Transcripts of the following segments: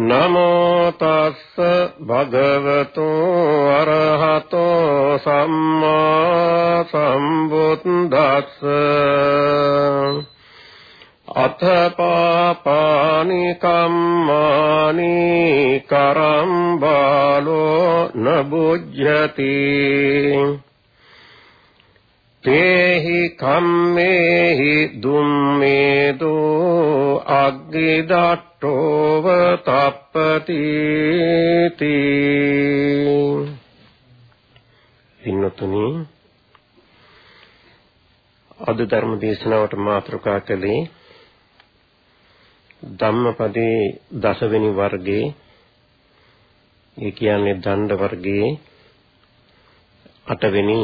නමෝ තස්ස භගවතු අරහතෝ සම්මා සම්බුද්දස්ස. අත පාපානි කම්මානි කරම් බාලෝ නබුජ්ජති. තේහි කම්මේහි දුම්මේදෝ අග්ගිදට්ඨෝව තප්පති පින්නතුනි අද ධර්ම දේශනාවට මාතෘකා කළේ ධම්මපදේ දසවෙනි වර්ගයේ ඒ කියන්නේ දණ්ඩ වර්ගයේ අටවෙනි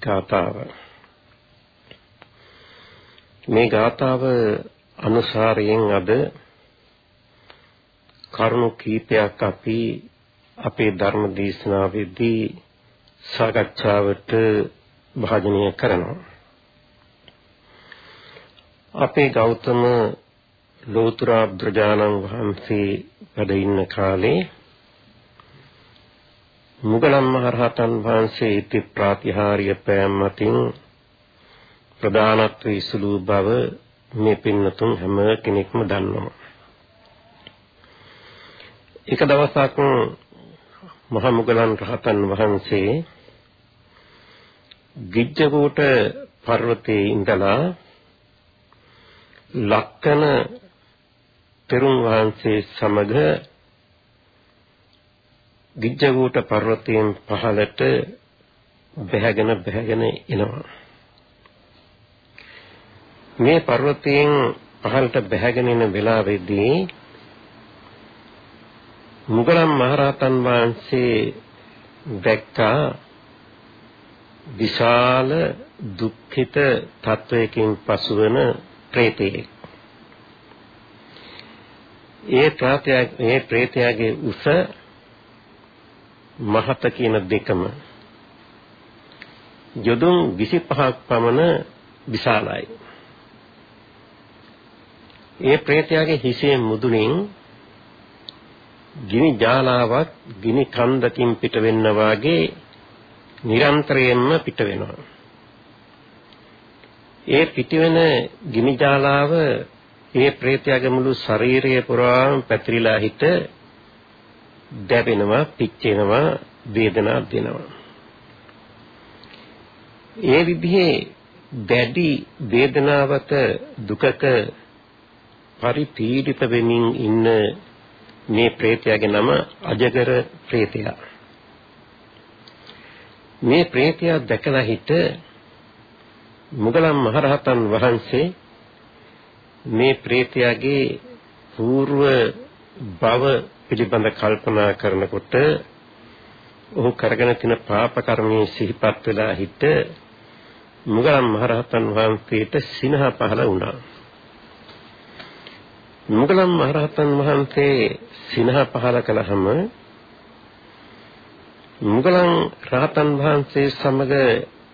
ගාථාව. මේ ගාථාව අනුසාරයෙන් අද කරුණු කීපයක් අපි අපේ ධර්ම දේශනාවේදී සාකච්ඡාවට භාජනය කරනවා. අපේ ගෞතම ලෝතර බුදුරජාණන් වහන්සේ වැඩ ඉන්න කාලේ මුගලන් මහරහතන් වහන්සේ ඉති ප්‍රාතිහාර්ය පෑම් මතින් ප්‍රධානත්වයේ ඉසුළු බව මේ පින්නතුන් හැම කෙනෙක්ම දන්නවා. එක දවසක් මහා මුගලන් රහතන් වහන්සේ ගිජ්ජකෝට පර්වතයේ ඉඳලා ලක්කන තෙරුන් වහන්සේ සමග ගිජ්ජකෝට පර්වතයෙන් පහළට බැහැගෙන බැහැගෙන එනවා. මේ පර්වතයෙන් පහළට බැහැගෙන එන වෙලාවේදී මුගලන් මහරහතන් වහන්සේ දැක්කා විශාල දුක්ඛිත තත්වයකින් පසුවන ප්‍රේතයෙක්. ඒ ප්‍රාතයා ඒ ප්‍රේතයාගේ උස මහත කියන දෙකම යොදුන් 25ක් පමණ විශාලයි. ඒ ප්‍රේතයාගේ හිසේ මුදුනින් ගිනි ජාලාවක් ගිනි කන්දකින් පිට වෙන්න වාගේ නිරන්තරයෙන්ම පිට වෙනවා. ඒ පිටවෙන ගිනි ජාලාව ඒ ප්‍රේතයාගේ මුළු ශරීරය පුරාම පැතිරිලා හිට දැවෙනවා, පිච්චෙනවා, වේදනාවක් දෙනවා. ඒ විදිහේ දැඩි වේදනාවක දුකක පරිපීඩිත වෙමින් ඉන්න මේ ප්‍රේතයාගේ නම අජගර ප්‍රේතයා. මේ ප්‍රේතයා දැකලා හිට මුගලන් මහරහතන් වහන්සේ මේ ප්‍රේතයාගේ పూర్ව භව පිළිබඳ කල්පනා කරනකොට ඔහු කරගෙන තින පාප කර්මයේ සිහිපත් වෙලා හිට මුගලන් මහරහතන් වහන්සේට සිනහ පහළ වුණා. මුගලන් මහරහතන් වහන්සේ සිනහ පහල කළාම මුගලන් රහතන් වහන්සේ සමග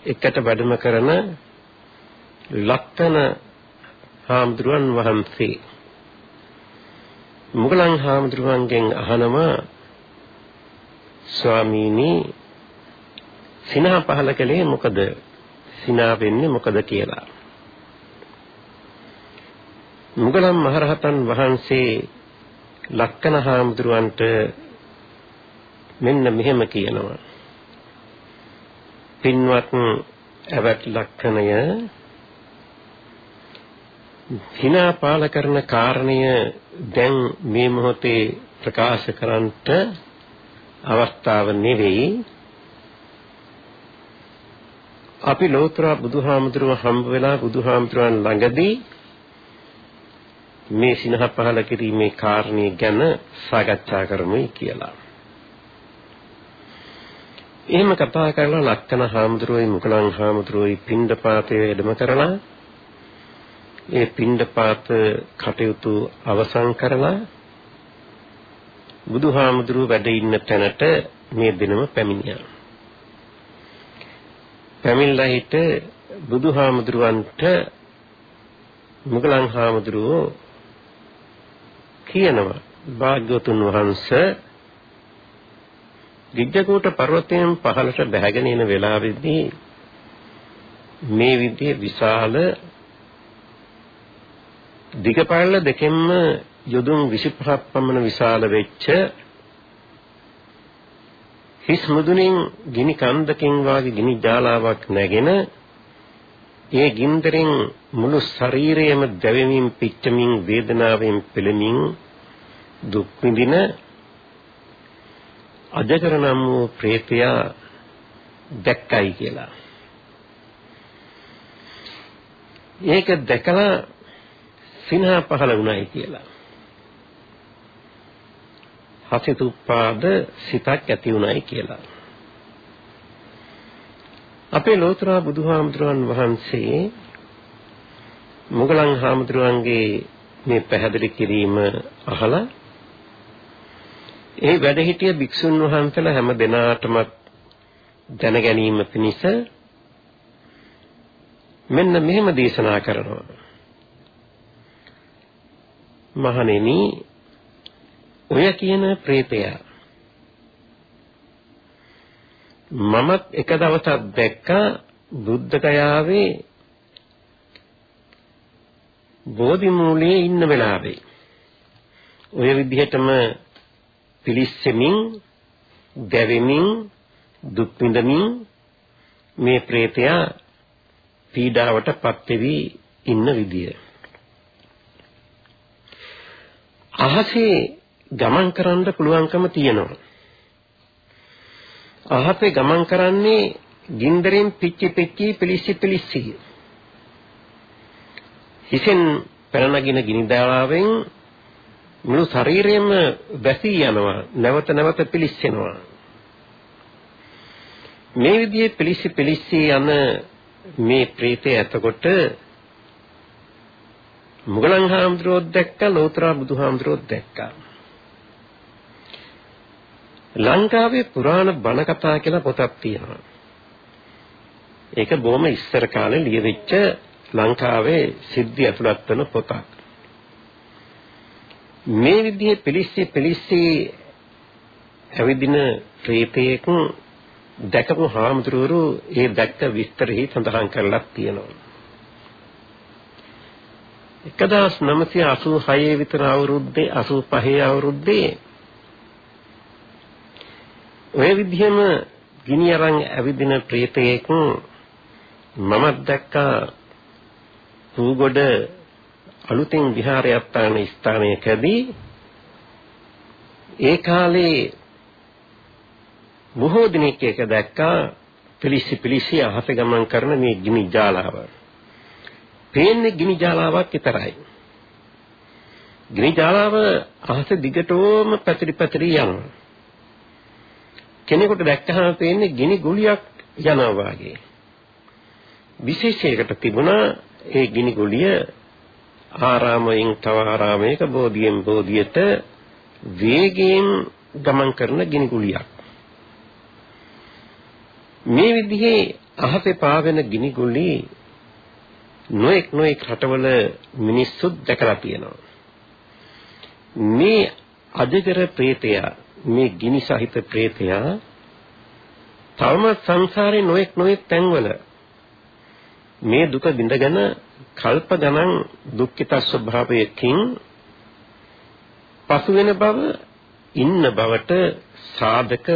එකට වැඩම කරන ලක්තන හාමුදුරුවන් වහන්සේ. මුගලන් හාමුදුරුවන්ගෙන් අහනවා ස්වාමීනි සිනහ පහල කළේ මොකද? සිනා වෙන්නේ මොකද කියලා? මුගලන් මහරහතන් වහන්සේ ලක්කන හාමුදුරුවන්ට මෙන්න මෙහෙම කියනවා. පින්වත් ඇවත් ලක්කනය හිනා පාල කරන කාරණය දැන් මේ මොහොතේ ප්‍රකාශ කරන්නට අවස්ථාව නෙවෙයි අපි ලෝතර බුදුහාමුදුරුව හම්බ වෙලා බුදුහාමුදුරන් ළඟදී මේ සිනහ පහල කිරීමේ කාරණේ ගැන සාකච්ඡා කරමුයි කියලා. එහෙම කතා කරලා ලක්කන හාමුදුරුවෝයි මුකලන් හාමුදුරුවෝයි පින්ඩපාතයේ වැඩම කරලා ඒ පින්ඩපාත කටයුතු අවසන් කරලා බුදුහාමුදුරුව වැඩ ඉන්න තැනට මේ දිනම පැමිණියා. පැමිණලා හිට බුදුහාමුදුරුවන්ට මුගලන් හාමුදුරුවෝ කියනවා. භාග්‍යවතුන් වහන්සේ ගිජ්ජකූට පර්වතයෙන් පහළට බැහැගෙන එන වෙලාවෙදී මේ විදිහේ විශාල දිගපළල දෙකෙන්ම යොදුන් 25ක් පමණ විශාල වෙච්ච හිස් මුදුනින් ගිනි කන්දකින් වාගේ ගිනි ජාලාවක් නැගෙන ඒ ගින්දරෙන් මුළු ශරීරයම දැවෙමින් පිච්චමින් වේදනාවෙන් පෙළෙමින් දුක් විඳින අජකර නම් වූ ප්‍රේතයා දැක්කයි කියලා. ඒක දැකලා සිනහ පහළ වුණයි කියලා. හසිතුප්පාද සිතක් ඇති වුණයි කියලා. අපේ ලෝතර බුදුහාමුදුරන් වහන්සේ මුගලන් හාමුදුරුවන්ගේ මේ පැහැදිලි කිරීම අහලා ඒ වැඩ හිටිය භික්ෂුන් වහන්සේලා හැම දිනාටම දැන ගැනීම පිණිස මෙන්න මෙහෙම දේශනා කරනවා. මහණෙනි ඔය කියන ප්‍රේතයා මමත් එක දවසක් දැක්කා බුද්ධ ගයාවේ බෝධි මූලයේ ඉන්න වෙලාවේ. ඔය විදිහටම පිලිස්සෙමින් දැවෙමින් දුක් විඳමින් මේ ප්‍රේතයා පීඩාවට පත් වෙවි ඉන්න විදිය අහසේ ගමන් කරන්න පුළුවන්කම තියෙනවා. අහසේ ගමන් කරන්නේ ගින්දරෙන් පිච්චි පිච්චි පිලිස්සි පිලිස්සි. හිසෙන් පැනනගින ගිනි දාලාවෙන් මුළු ශරීරයම වැසී යනවා නැවත නැවත පිලිස්සෙනවා. මේ විදිහේ පිලිස්සි පිලිස්සි යන මේ ප්‍රේතය එතකොට මුගලන් හාමුදුරුවෝ දැක්කා ලෝතර බුදුහාමුදුරුවෝ දැක්කා. ලංකාවේ පුරාණ බණ කතා කියලා පොතක් තියෙනවා. ඒක බොහොම ඉස්සර කාලේ ලියවිච්ච ලංකාවේ සිද්ධි ඇතුළත් වෙන පොතක්. මේ විදිහේ පිලිස්සි පිලිස්සි ඇවිදින ප්‍රේතයෙක් දැකපු හාමුදුරුවෝ ඒ දැක්ක විස්තරෙහි සඳහන් කරලා තියෙනවා. 1986 විතර අවුරුද්දේ 85 අවුරුද්දේ ඔය විදිහම ගිනි අරන් ඇවිදින ප්‍රේතයෙක් මමත් දැක්කා පූගොඩ අලුතින් විහාරයක් තාන ස්ථානයකදී ඒ කාලේ බොහෝ දිනක් එක දැක්කා පිලිසි පිලිසි අහස ගමන් කරන මේ ගිනි ජාලාව. පේන්නේ ගිනි ජාලාවක් විතරයි. ගිනි ජාලාව අහස දිගටම පැතිරි පැතිරි යනවා. කෙනෙකුට දැක්කහම පේන්නේ ගිනි ගුලියක් යනවා වගේ. විශේෂයකට තිබුණා ඒ ගිනි ගුලිය ආරාමයෙන් තව ආරාමයක බෝධියෙන් බෝධියට වේගයෙන් ගමන් කරන ගිනි ගුලියක්. මේ විදිහේ අහසේ පාවෙන ගිනි ගුලි නොඑක් නොඑක් රටවල මිනිස්සු දැකලා තියෙනවා. මේ අජගර ප්‍රේතයා මේ ගිනි සහිත ප්‍රේතයා තවම සංසාරේ නොඑක් නොඑක් තැන්වල මේ දුක විඳගෙන කල්ප ගණන් දුක්ඛිත ස්වභාවයකින් පසු වෙන බව ඉන්න බවට සාධක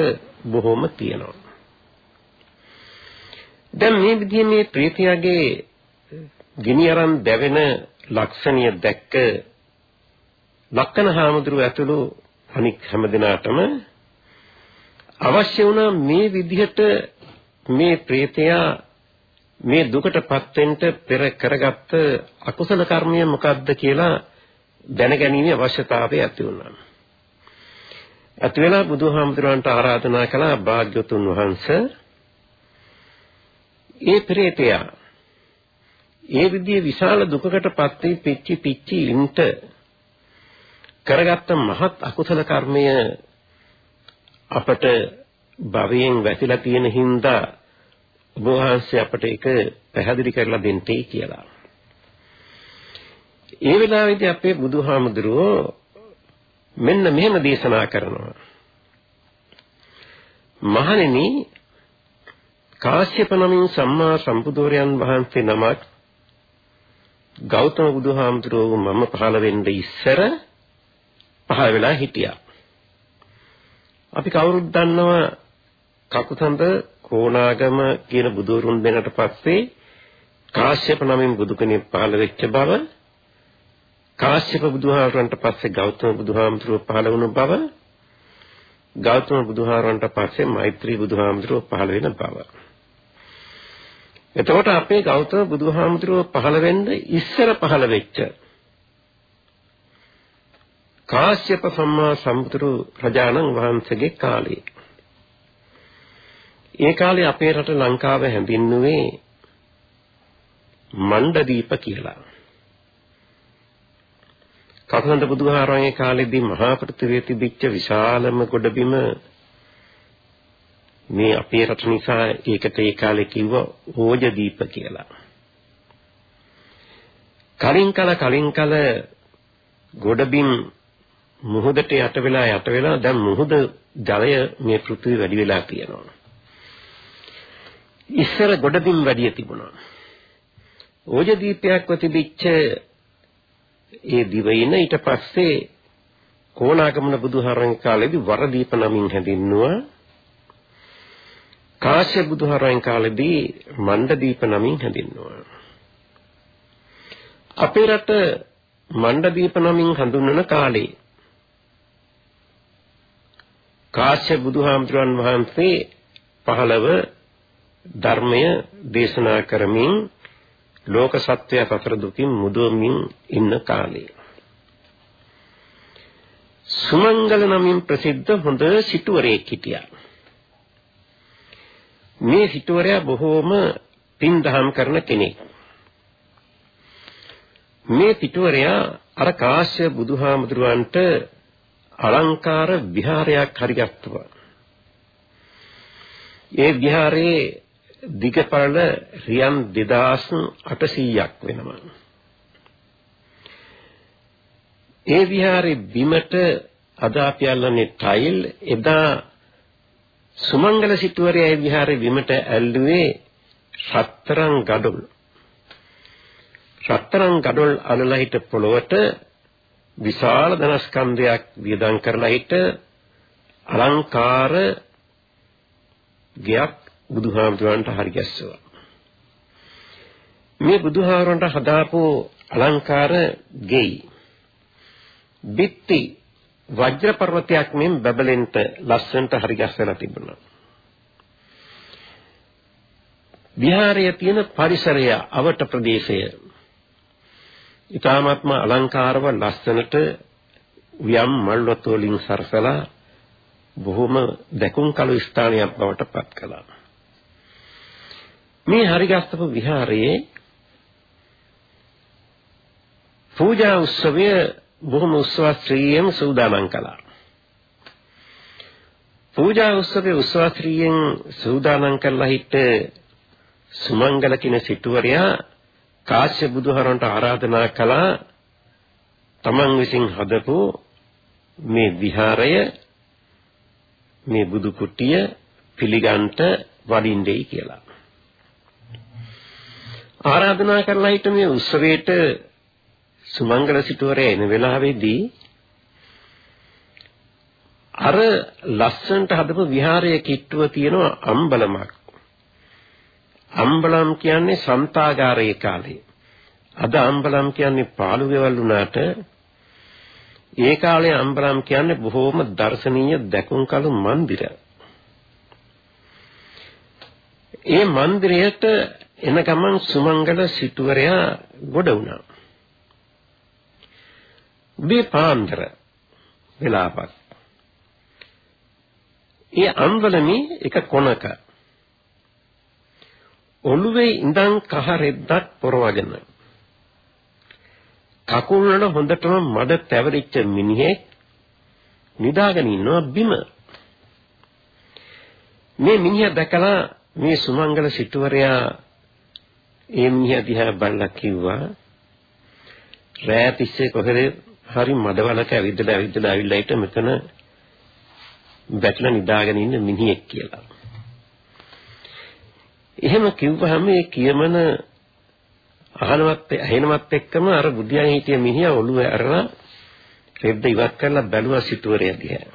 බොහොම තියෙනවා. දැන් මේ විදිහේ මේ ප්‍රේතයාගේ ගිනි අරන් දැවෙන ලක්ෂණිය දැක්ක ලක්කන හාමුදුරුව ඇතුළු අනික් හැම දිනාටම අවශ්‍ය වුණා මේ විදිහට මේ ප්‍රේතයා මේ දුකටපත් වෙන්න පෙර කරගත්ත අකුසල කර්මය මොකක්ද කියලා දැනගැනීමේ අවශ්‍යතාවය ඇති වුණා. අත් වෙලා බුදුහාමුදුරන්ට ආරාධනා කළා භාග්‍යතුන් වහන්සේ ඒ ප්‍රේතයා ඒ විදිහේ විශාල දුකකටපත් වී පිච්චි පිච්චි ඉන්ට කරගත්ත මහත් අකුසල කර්මය අපට භවයෙන් වැතිලා තියෙන හින්දා ඔබ වහන්සේ අපට ඒක පැහැදිලි කරලා දෙන්නයි කියලා. ඒ වෙලාවේදී අපේ බුදුහාමුදුරුවෝ මෙන්න මෙහෙම දේශනා කරනවා. මහණෙනි කාශ්‍යප නමින් සම්මා සම්බුදුරයන් වහන්සේ නමක් ගෞතම බුදුහාමුදුරුවෝ මම පහළ වෙන්න ඉස්සර පහළ වෙලා හිටියා. අපි කවුරුත් දන්නවා කකුසඳ කොණාගම කියන බුදුරුන් දෙනට පස්සේ කාශ්‍යප නමින් බුදු කෙනෙක් පහළ වෙච්ච බව කාශ්‍යප බුදුහාරන්ට පස්සේ ගෞතම බුදුහාමුදුරුව පහළ වුණු බව ගෞතම බුදුහාරන්ට පස්සේ මෛත්‍රී බුදුහාමුදුරුව පහළ වෙන බව. එතකොට අපේ ගෞතම බුදුහාමුදුරුව පහළ වෙන්න ඉස්සර පහළ වෙච්ච කාශ්‍යප සම්මා සම්බුදු රජාණන් වහන්සේගේ කාලේ ඒ කාලේ අපේ රට ලංකාව හැඳින්නුවේ මණ්ඩදීප කියලා. කකුසඳ බුදුහාරාගේ කාලෙදී මහා පෘථිවියේ තිබිච්ච විශාලම ගොඩබිම මේ අපේ රට නිසා ඒකට ඒ කාලේ කිව්ව ඕජදීප කියලා. කලින් කල කලින් කල ගොඩබිම් මුහුදට යට වෙලා යට වෙලා දැන් මුහුද ජලය මේ පෘථිවිය වැඩි වෙලා තියෙනවා. ඉස්සර ගොඩබිම් වැඩි තිබුණා. ඕජදීපයක්ව තිබිච්ච ඒ දිවයින ඊට පස්සේ කොණාගමන බුදුහරන් කාලේදී වරදීප නමින් හැඳින්නුවා කාශ්‍යප බුදුහරන් කාලේදී මණ්ඩදීප නමින් හැඳින්නුවා අපේ රට මණ්ඩදීප නමින් හඳුන්වන කාලේ කාශ්‍යප බුදුහාමුදුරන් වහන්සේ පහළව ධර්මය දේශනා කරමින් ලෝක සත්‍යය සතර දුකින් මුදවමින් ඉන්න කාලේ සුමංගල නමින් ප්‍රසිද්ධ හොඳ සිටුවරයෙක් හිටියා. මේ සිටුවරයා බොහෝම පින් දහම් කරන කෙනෙක්. මේ සිටුවරයා අර කාශ්‍යප බුදුහාමුදුරුවන්ට අලංකාර විහාරයක් හරිගත්තා. ඒ විහාරයේ දිගපරල රියන් 2800ක් වෙනවා. ඒ විහාරේ බිමට අද අපි අල්ලන්නේ ටයිල් එදා සුමංගල සිටුවරයා ඒ විහාරේ බිමට ඇල්ලුවේ රත්තරන් ගඩොල්. රත්තරන් ගඩොල් අලලා හිට පොළොවට විශාල ධනස්කන්ධයක් වියදම් කරලා හිට අලංකාර ගයක් බුදුහාමුදුරන්ට හරි ගැස්සුවා. මේ බුදුහාමුදුරන්ට හදාපු අලංකාර ගෙයි. බිත්ති වජ්‍ර පර්වතයක් මෙන් බබලෙන්ට ලස්සනට හරි ගැස්සලා තිබුණා. විහාරයේ තියෙන පරිසරය අවට ප්‍රදේශය ඊ타ත්ම අලංකාරව ලස්සනට වියම් මල්වත වලින් සරසලා බොහොම දැකුම් කළු ස්ථානයක් බවට පත් කළා. මේ හරිගස්තපු විහාරයේ පූජා උත්සවය බොහොම උත්සවශ්‍රීයෙන් සූදානම් කළා. පූජා උත්සවයේ උත්සවශ්‍රීයෙන් සූදානම් කළා හිට සුමංගල කින සිටුවරයා කාශ්‍යප බුදුහරන්ට ආරාධනා කළා තමන් විසින් හදපු මේ විහාරය මේ බුදු කුටිය පිළිගන්ට වඩින්නේයි කියලා. ආරාධනා කරලා හිට මේ උත්සවයට සුමංගල සිටුවරේ එන වෙලාවේදී අර ලස්සනට හදපු විහාරයේ කිට්ටුව තියෙනවා අම්බලමක්. අම්බලම් කියන්නේ සන්තාගාරයේ කාලේ. අද අම්බලම් කියන්නේ පාළු ගෙවල් වුණාට ඒ කාලේ අම්බලම් කියන්නේ බොහෝම දර්ශනීය දැකුම් කළු මන්දිර. ඒ මන්දිරයට එන ගමන් සුමංගල සිටුවරයා ගොඩ වුණා. උදේ පාන්දර වෙලාවක්. ඒ අන්වලමේ එක කොනක ඔළුවේ ඉඳන් කහ රෙද්දක් පොරවගෙන කකුල් වල හොඳටම මඩ තැවරිච්ච මිනිහෙක් නිදාගෙන ඉන්නවා බිම. මේ මිනිහා දැකලා මේ සුමංගල සිටුවරයා ඒ මිනිහා දිහා බලලා කිව්වා රෑ තිස්සේ කොහෙද හරි මඩවලක ඇවිදලා ඇවිදලා ඇවිල්ලා හිට මෙතන බැටලා නිදාගෙන ඉන්න මිනිහෙක් කියලා. එහෙම කිව්වහම ඒ කියමන අහනවත් ඇහෙනවත් එක්කම අර බුදියන් හිටිය මිනිහා ඔළුව ඇරලා රෙද්ද ඉවත් කරලා බැලුවා සිටුවරය දිහා.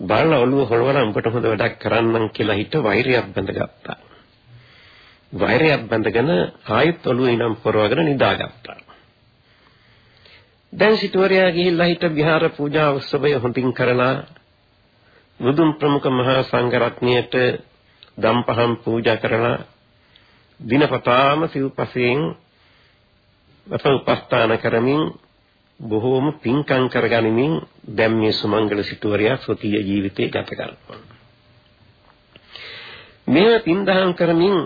බලලා ඔළුව හොලවලා උඹට හොඳ වැඩක් කරන්නම් කියලා හිත වෛරයක් බැඳගත්තා. වෛරයක් බැඳගෙන ආයෙත් ඔළුව ඉනම් පොරවගෙන නිදාගත්තා. දැන් සිටුවරයා ගිහිල්ලා හිට විහාර පූජා උත්සවය හොඳින් කරලා මුදුන් ප්‍රමුඛ මහා සංඝරත්නයට දම්පහම් පූජා කරලා දිනපතාම සිව්පසයෙන් උපස්ථාන කරමින් බොහෝම පින්කම් කරගනිමින් දැන් මේ සුමංගල සිටුවරයා සොතිය ජීවිතේ ගත කරනවා. මේ පින්දහම් කරමින්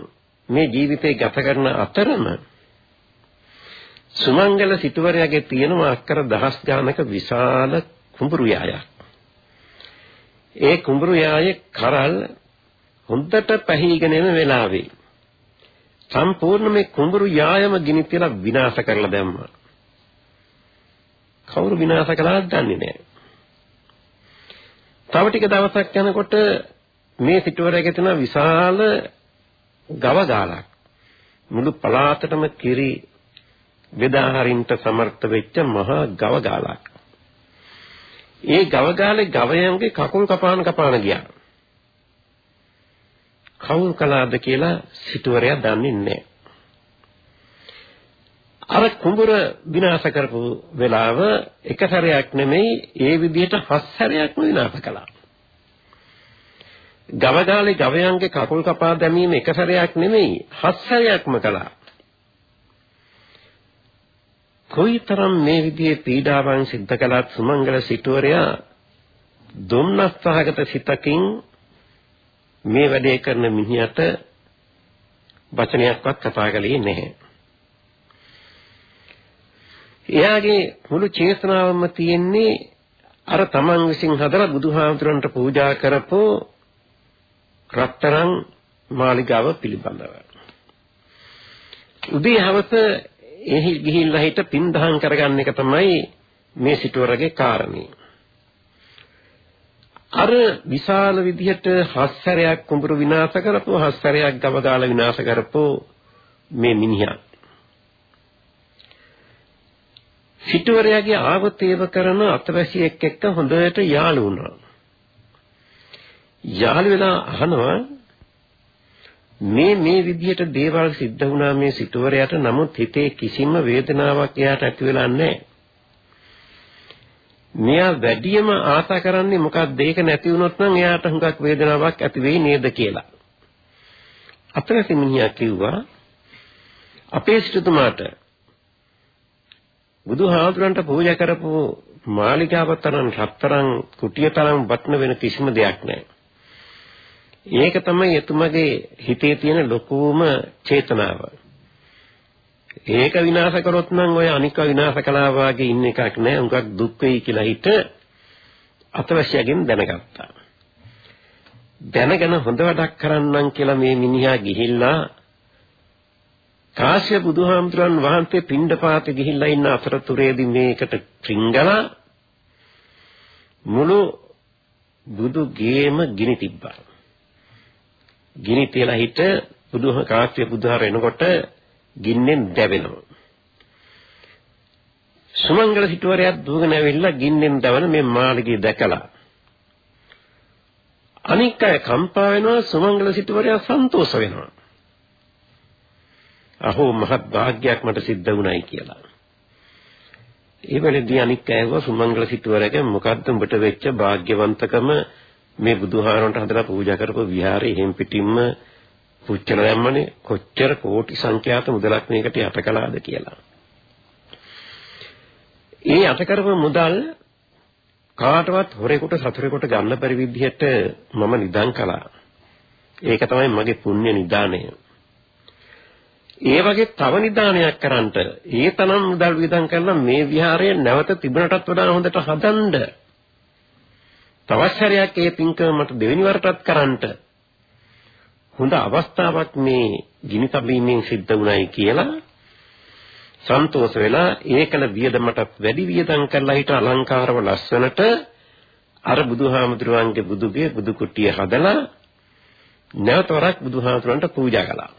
මේ ජීවිතේ ගත කරන අතරම සුමංගල සිටුවරයාගේ තියෙනවා අක්කර දහස් ගානක විශාල කුඹුරු යායක්. ඒ කුඹුරු යායේ කරල් හොඳට පැහිගෙන එන වෙලාවේ සම්පූර්ණ මේ කුඹුරු යායම ගිනි තියලා විනාශ කරලා දැම්මා. කවුරු විනාශ කළාද දන්නේ නැහැ. තව ටික දවසක් යනකොට මේ සිටුවරයක තියෙන විශාල ගව ගාලක් මුළු පළාතටම කිරි බෙදා හරින්ට සමර්ථ වෙච්ච මහා ගව ගාලක්. ඒ ගව ගාලේ ගවයන්ගේ කකුල් කපාන කපාන ගියා. කවුරු කළාද කියලා සිටුවරයා දන්නේ නැහැ. අර කුඹුර විනාශ කරපු වෙලාව එක සැරයක් නෙමෙයි ඒ විදිහට හත් සැරයක්ම විනාශ කළා. ගවගාලේ ගවයන්ගේ කකුල් කපා දැමීම එක සැරයක් නෙමෙයි හත් සැරයක්ම කළා. කොයිතරම් මේ විදිහේ පීඩාවන් සිද්ධ කළත් සුමංගල සිටුවරයා දුම්නස් සහගත සිතකින් මේ වැඩේ කරන මිනිහට වචනයක්වත් කතා කළේ නැහැ. එයාගේ මුළු චේතනාවම තියෙන්නේ අර තමන් විසින් හදලා බුදුහාමුදුරන්ට පූජා කරපෝ රත්තරන් මාලිගාව පිළිබඳව. උදේ හවස එහි ගිහිල්ලා හිට පින් දහම් කරගන්න එක තමයි මේ සිටුවරගේ කාරණේ. අර විශාල විදිහට හස්සරයක් කුඹුරු විනාශ කරපු හස්සරයක් ගවගාල විනාශ කරපු මේ මිනිහා සිටුවරයාගේ ආවතේව කරන අතවැසියෙක් එක්ක හොඳට යාළු වුණා. යාළු වෙලා අහනවා මේ මේ විදිහට දේවල් සිද්ධ වුණා මේ සිටුවරයාට නමුත් හිතේ කිසිම වේදනාවක් එයාට ඇති වෙලා නැහැ. මෙයා වැඩියම ආශා කරන්නේ මොකක්ද ඒක නැති වුණොත් නම් එයාට හුඟක් වේදනාවක් ඇති වෙයි නේද කියලා. අතනසි මිනිහා කිව්වා අපේ සිටුතුමාට බුදුහාමුදුරන්ට පූජා කරපු මාලිගාව තරම් රත්තරන් කුටිය තරම් වටන වෙන කිසිම දෙයක් නැහැ. ඒක තමයි එතුමගේ හිතේ තියෙන ලොකුම චේතනාව. ඒක විනාශ කරොත් නම් ඔය අනික විනාශ කළා වාගේ ඉන්න එකක් නෑ. උඟක් දුක් වෙයි කියලා හිත අතවශ්‍යයෙන් දැනගත්තා. දැනගෙන හොඳ වැඩක් කරන්නම් කියලා මේ මිනිහා ගිහිල්ලා කාශ්‍යප බුදුහාමුදුරන් වහන්සේ පිණ්ඩපාතේ ගිහිල්ලා ඉන්න අතරතුරේදී මේකට ත්‍රිංගලා මුළු බුදු ගේම ගිනි තිබ්බා. ගිනි තියලා හිට බුදු කාශ්‍යප බුදුහාර එනකොට ගින්නෙන් දැවෙනවා. සුමංගල සිටුවරයක් දුවගෙන ඇවිල්ලා ගින්නෙන් දවන මේ මාළිගය දැකලා අනික් අය කම්පා වෙනවා සුමංගල සිටුවරයා සන්තෝෂ වෙනවා. අහෝ මහත් වාග්යක් මට සිද්ධ වුණයි කියලා. ඒ වෙලෙදී අනික් අයව සුමංගල සිටුවරක මොකද්ද උඹට වෙච්ච වාග්යවන්තකම මේ බුදුහාරන්ට හදලා පූජා කරපු විහාරේ එහෙම් පිටින්ම පුච්චල දැම්මනේ කොච්චර කෝටි සංඛ්‍යාත මුදලක් මේකට යට කළාද කියලා. ඒ යට කරපු මුදල් කාටවත් හොරෙකුට සතුරෙකුට ගන්න බැරි විදිහට මම නිදන් කළා. ඒක තමයි මගේ පුණ්‍ය නිදාණය. ඒ වගේ තව නිදානයක් කරන්නට ඒ තරම් මුදල් වියදම් කරලා මේ විහාරය නැවත තිබුණටත් වඩා හොඳට හදන්න තවත් සැරයක් ඒ පින්කම මට දෙවෙනි වරටත් කරන්නට හොඳ අවස්ථාවක් මේ ගිනි තබීමෙන් සිද්ධ වුණයි කියලා සන්තෝෂ වෙලා ඒකල වියදමටත් වැඩි වියදම් කරලා හිට අලංකාරව ලස්සනට අර බුදුහාමුදුරුවන්ගේ බුදුගේ බුදු කුටිය හදලා නැවත වරක් බුදුහාමුදුරන්ට පූජා කළා.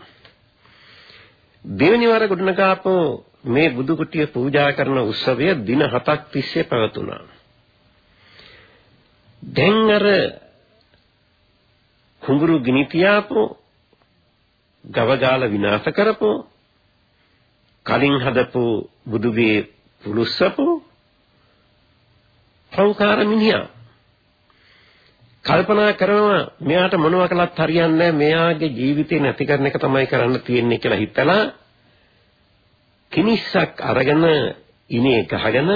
දෙවෙනි වර ගොඩනගාපෝ මේ බුදු කුටිය පූජා කරන උත්සවය දින 7ක් තිස්සේ පැවතුණා. දැන් අර කුඹුරු ගිනි තියාපෝ ගවගාල විනාශ කරපෝ කලින් හදපු බුදුගේ පුලුස්සපෝ පෞකාර මිනිහා. කල්පනා කරනවා මෙයාට මොනවා කළත් හරියන්නේ නැහැ මෙයාගේ ජීවිතේ නැති කරන එක තමයි කරන්න තියෙන්නේ කියලා හිතලා කිනිස්සක් අරගෙන ඉනේ ගහගෙන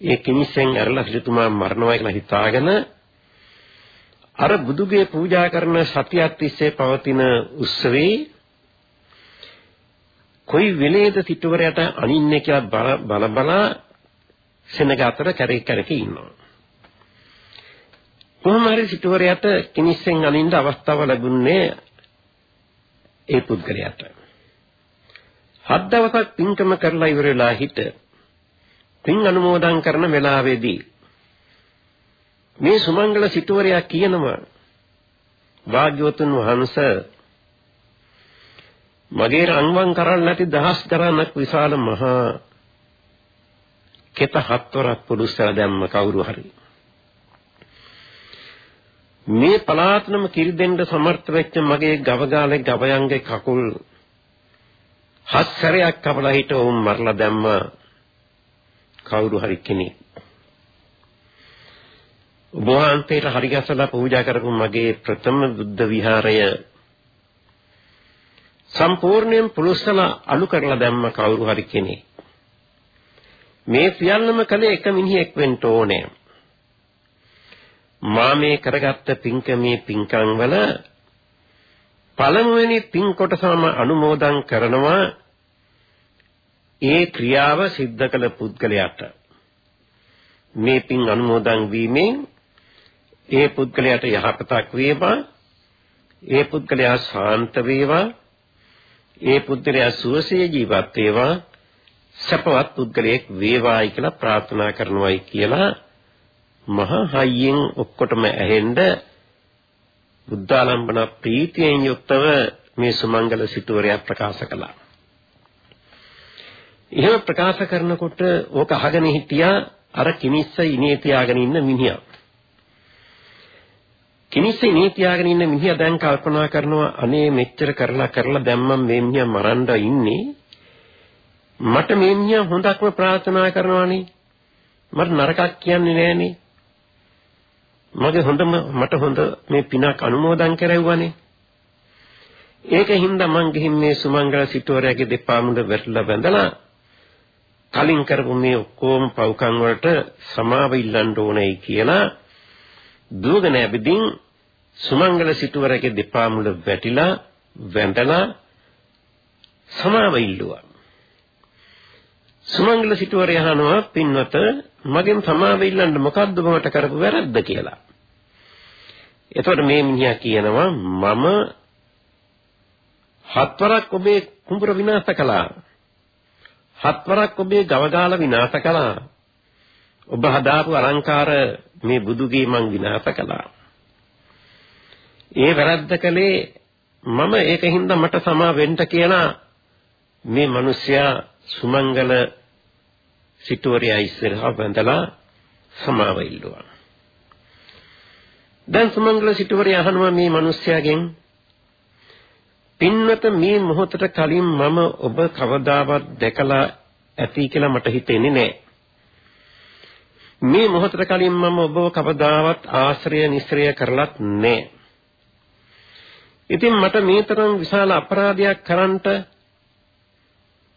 ඒ කිනිස්සෙන් ඇරලා සිටුමා මරනවා කියලා හිතාගෙන අර බුදුගේ පූජා කරන සතියක් තිස්සේ පවතින උත්සවේ කොයි වෙලේද සිටුවරයට අනින්නේ කියලා බල බල සෙනග අතර කැරේ කැරකී ඉන්නවා කොහොම හරි සිටුවරයට කිනිස්සෙන් අනින්න අවස්ථාව ලැබුණේ ඒ පුද්ගලයාට. හත් දවසක් පින්කම කරලා ඉවර වෙලා හිට පින් අනුමෝදන් කරන වෙලාවේදී මේ සුමංගල සිටුවරයා කියනවා වාග්යවතුන් වහන්සේ මගේ රන්වන් කරන්නේ නැති දහස් ගණනක් විශාල මහා කෙත හත්වරක් පුදුස්සලා දැම්ම කවුරු හරි. මේ පලාතනම කිරි දෙන්න සමර්ථ වෙච්ච මගේ ගවගාලේ ගවයන්ගේ කකුල් හත් සැරයක් කපලා හිට උන් මරලා දැම්ම. කවුරු හරි කෙනෙක්. වහන්සේට හරි ගැසලා පූජා කරපු මගේ ප්‍රථම බුද්ධ විහාරය සම්පූර්ණයෙන් පුලුස්සලා අලු කරලා දැම්ම කවුරු හරි කෙනෙක්. මේ සියල්ලම කලේ එක මිනිහෙක් වෙන්න ඕනේ. මා මේ කරගත්ත පින්කමේ පින්කම් වල පළමුවෙනි පින් කොටසම අනුමෝදන් කරනවා ඒ ක්‍රියාව සිද්ධ කළ පුද්ගලයාට මේ පින් අනුමෝදන් වීමෙන් ඒ පුද්ගලයාට යහපතක් වේවා ඒ පුද්ගලයා ශාන්ත වේවා ඒ පුද්ගලයා සුවසේ ජීවත් වේවා සපවත් පුද්ගලයෙක් වේවායි කියලා ප්‍රාර්ථනා කරනවායි කියලා මහා හයියෙන් ඔක්කොටම ඇහෙන්න බුද්ධාලම්බන ප්‍රීතියෙන් යුක්තව මේ සුමංගල සිටුවරයා ප්‍රකාශ කළා. එහෙම ප්‍රකාශ කරනකොට ඕක අහගෙන හිටියා අර කිනිස්ස ඉනේ තියාගෙන ඉන්න මිනිහා. කිනිස්ස ඉනේ තියාගෙන ඉන්න මිනිහා දැන් කල්පනා කරනවා අනේ මෙච්චර කරලා කරලා දැන් මම මේ මිනිහා මරන්න ඉන්නේ. මට මේ මිනිහා හොඳක්ම ප්‍රාර්ථනා කරනවානේ. මට නරකක් කියන්නේ නෑනේ. මගේ හොඳම මට හොඳ මේ පිනක් අනුමෝදන් කරවුවානේ. ඒකින්ද මං ගිහින් මේ සුමංගල සිටුවරයාගේ දෙපා මුඩ වැටලා බැඳලා කලින් කරපු මේ ඔක්කොම පව්කම් වලට සමාව ඉල්ලන්න ඕනේ කියලා දුවගෙන ඇවිදින් සුමංගල සිටුවරයාගේ දෙපා මුඩ වැටිලා වැඳලා සමාව ඉල්ලුවා. සුමංගල සිටුවරයා අහනවා පින්වත මගෙන් සමාව ඉල්ලන්න මොකද්ද මට කරපු වැරද්ද කියලා. එතකොට මේ මිනිහා කියනවා මම හත්වරක් ඔබේ කුඹුර විනාශ කළා. හත්වරක් ඔබේ ගවගාල විනාශ කළා. ඔබ හදාපු අලංකාර මේ බුදුගේ මං විනාශ කළා. ඒ වැරද්ද කළේ මම ඒකින්ද මට සමා වෙන්න කියලා මේ මිනිසයා සුමංගල සිටුවරයා ඉස්සරහා වැඳලා සමාව ඉල්ලුවා. දැන් සුමංගල සිටුවරයා අහනවා මේ මිනිස්යාගෙන් පින්වත මේ මොහොතට කලින් මම ඔබ කවදාවත් දැකලා ඇති කියලා මට හිතෙන්නේ නැහැ. මේ මොහොතට කලින් මම ඔබව කවදාවත් ආශ්‍රය නිස්සරය කරලත් නැහැ. ඉතින් මට මේ තරම් විශාල අපරාධයක් කරන්නට